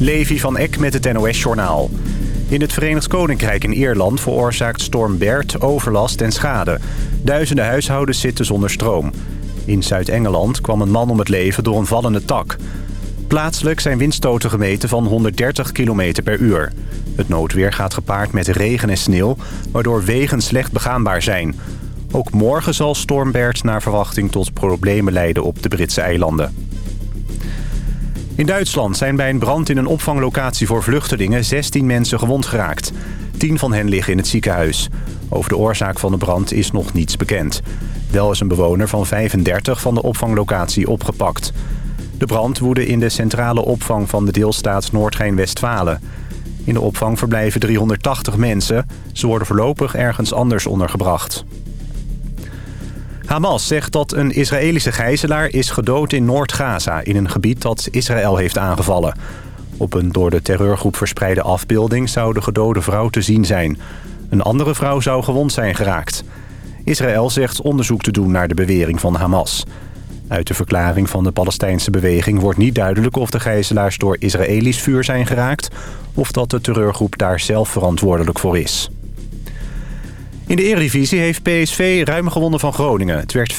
Levi van Eck met het NOS-journaal. In het Verenigd Koninkrijk en Ierland veroorzaakt storm Bert overlast en schade. Duizenden huishoudens zitten zonder stroom. In Zuid-Engeland kwam een man om het leven door een vallende tak. Plaatselijk zijn windstoten gemeten van 130 km per uur. Het noodweer gaat gepaard met regen en sneeuw, waardoor wegen slecht begaanbaar zijn. Ook morgen zal storm Bert naar verwachting tot problemen leiden op de Britse eilanden. In Duitsland zijn bij een brand in een opvanglocatie voor vluchtelingen 16 mensen gewond geraakt. 10 van hen liggen in het ziekenhuis. Over de oorzaak van de brand is nog niets bekend. Wel is een bewoner van 35 van de opvanglocatie opgepakt. De brand woedde in de centrale opvang van de deelstaat Noord-Rijn-Westfalen. In de opvang verblijven 380 mensen. Ze worden voorlopig ergens anders ondergebracht. Hamas zegt dat een Israëlische gijzelaar is gedood in Noord-Gaza... in een gebied dat Israël heeft aangevallen. Op een door de terreurgroep verspreide afbeelding zou de gedode vrouw te zien zijn. Een andere vrouw zou gewond zijn geraakt. Israël zegt onderzoek te doen naar de bewering van Hamas. Uit de verklaring van de Palestijnse beweging wordt niet duidelijk... of de gijzelaars door Israëlisch vuur zijn geraakt... of dat de terreurgroep daar zelf verantwoordelijk voor is. In de Eredivisie heeft PSV ruim gewonnen van Groningen. Het werd 5-0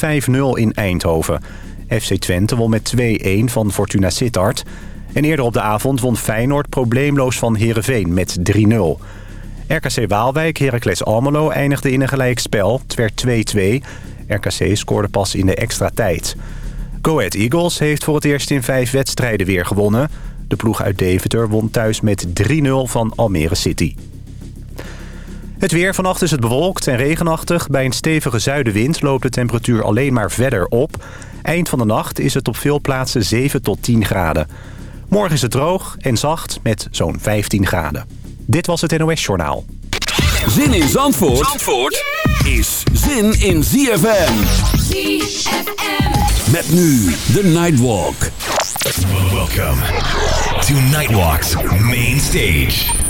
in Eindhoven. FC Twente won met 2-1 van Fortuna Sittard. En eerder op de avond won Feyenoord probleemloos van Heerenveen met 3-0. RKC Waalwijk, Heracles Almelo eindigde in een gelijk spel. Het werd 2-2. RKC scoorde pas in de extra tijd. Go Ahead Eagles heeft voor het eerst in vijf wedstrijden weer gewonnen. De ploeg uit Deventer won thuis met 3-0 van Almere City. Het weer. Vannacht is het bewolkt en regenachtig. Bij een stevige zuidenwind loopt de temperatuur alleen maar verder op. Eind van de nacht is het op veel plaatsen 7 tot 10 graden. Morgen is het droog en zacht met zo'n 15 graden. Dit was het NOS Journaal. Zin in Zandvoort, Zandvoort is zin in ZFM. ZFM. Met nu de Nightwalk. Welcome to Nightwalk's main stage.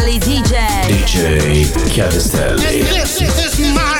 Chiavistelli DJ. DJ Chiavistelli.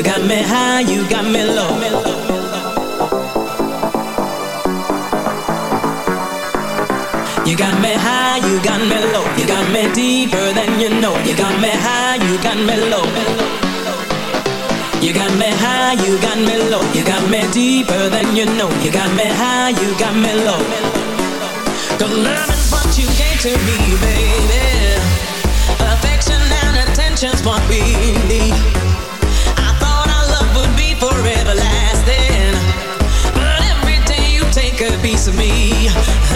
You got me high, you got me low. You got me high, you got me low. You got me deeper than you know. You got me high, you got me low. You got me high, you got me low. You got me deeper than you know. You got me high, you got me low. The love what you gave to me, baby. Affection and attention's what we need. piece of me.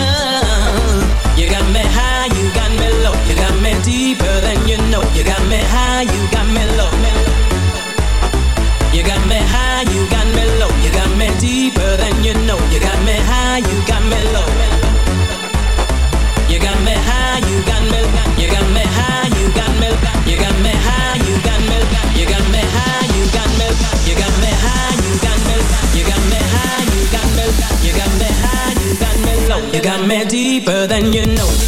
deeper than you know.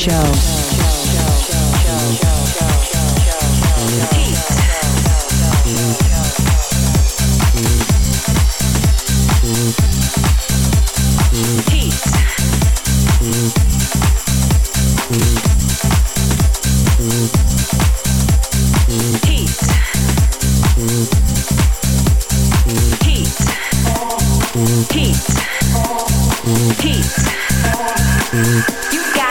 The radio show. All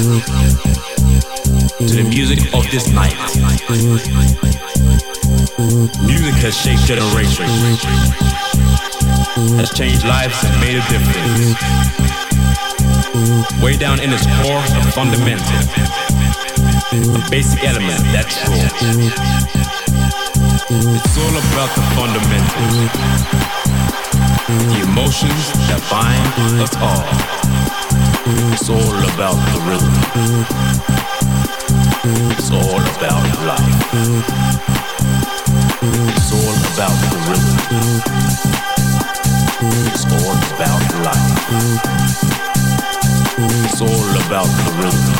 to the music of this night. Music has shaped generations, has changed lives and made a difference. Way down in its core, a fundamental, a basic element that's true. It's all about the fundamentals, the emotions that bind us all. It's all about the rhythm. It's all about life. It's all about the rhythm. It's all about life. It's all about the rhythm.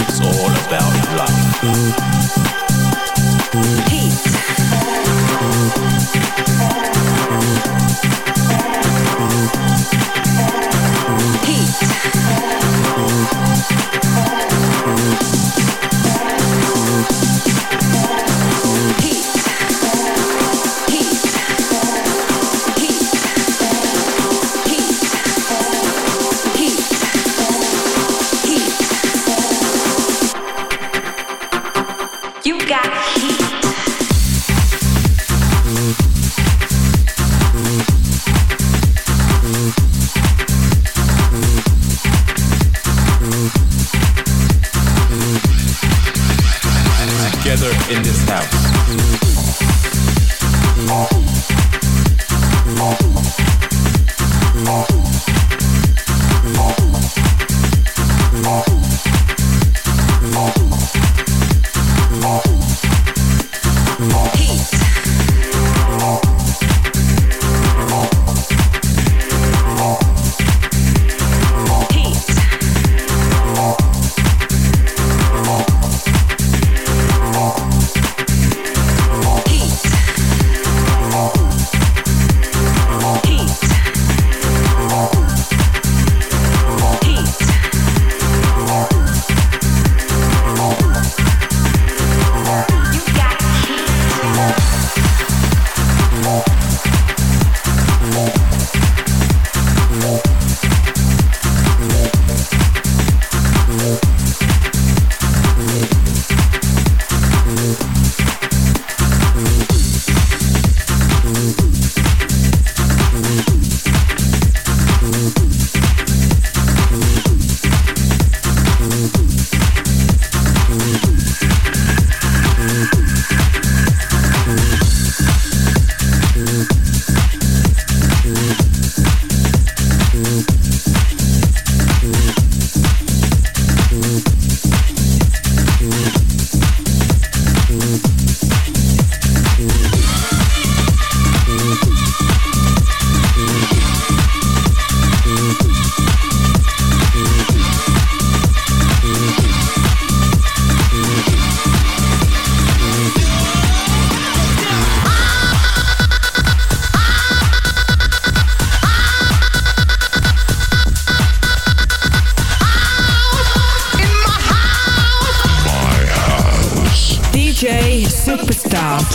It's all about life. You in this house.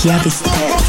Chiavistelli. Ladies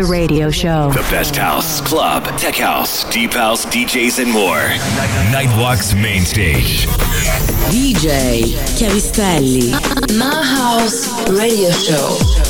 the radio show. The best house, club, tech house, deep house, DJs, and more. Nightwalk's main stage. DJ Chiavistelli. My House Radio Show.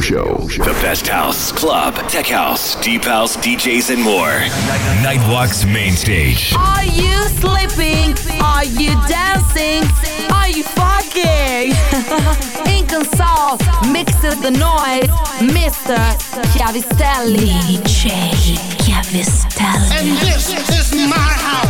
Show. The best house, club, tech house, deep house, DJs, and more. Nightwalk's main stage. Are you sleeping? Are you dancing? Are you fucking? Inconsol mixes the noise. Mr. Chiavistelli. DJ Chiavistelli. And this is my house.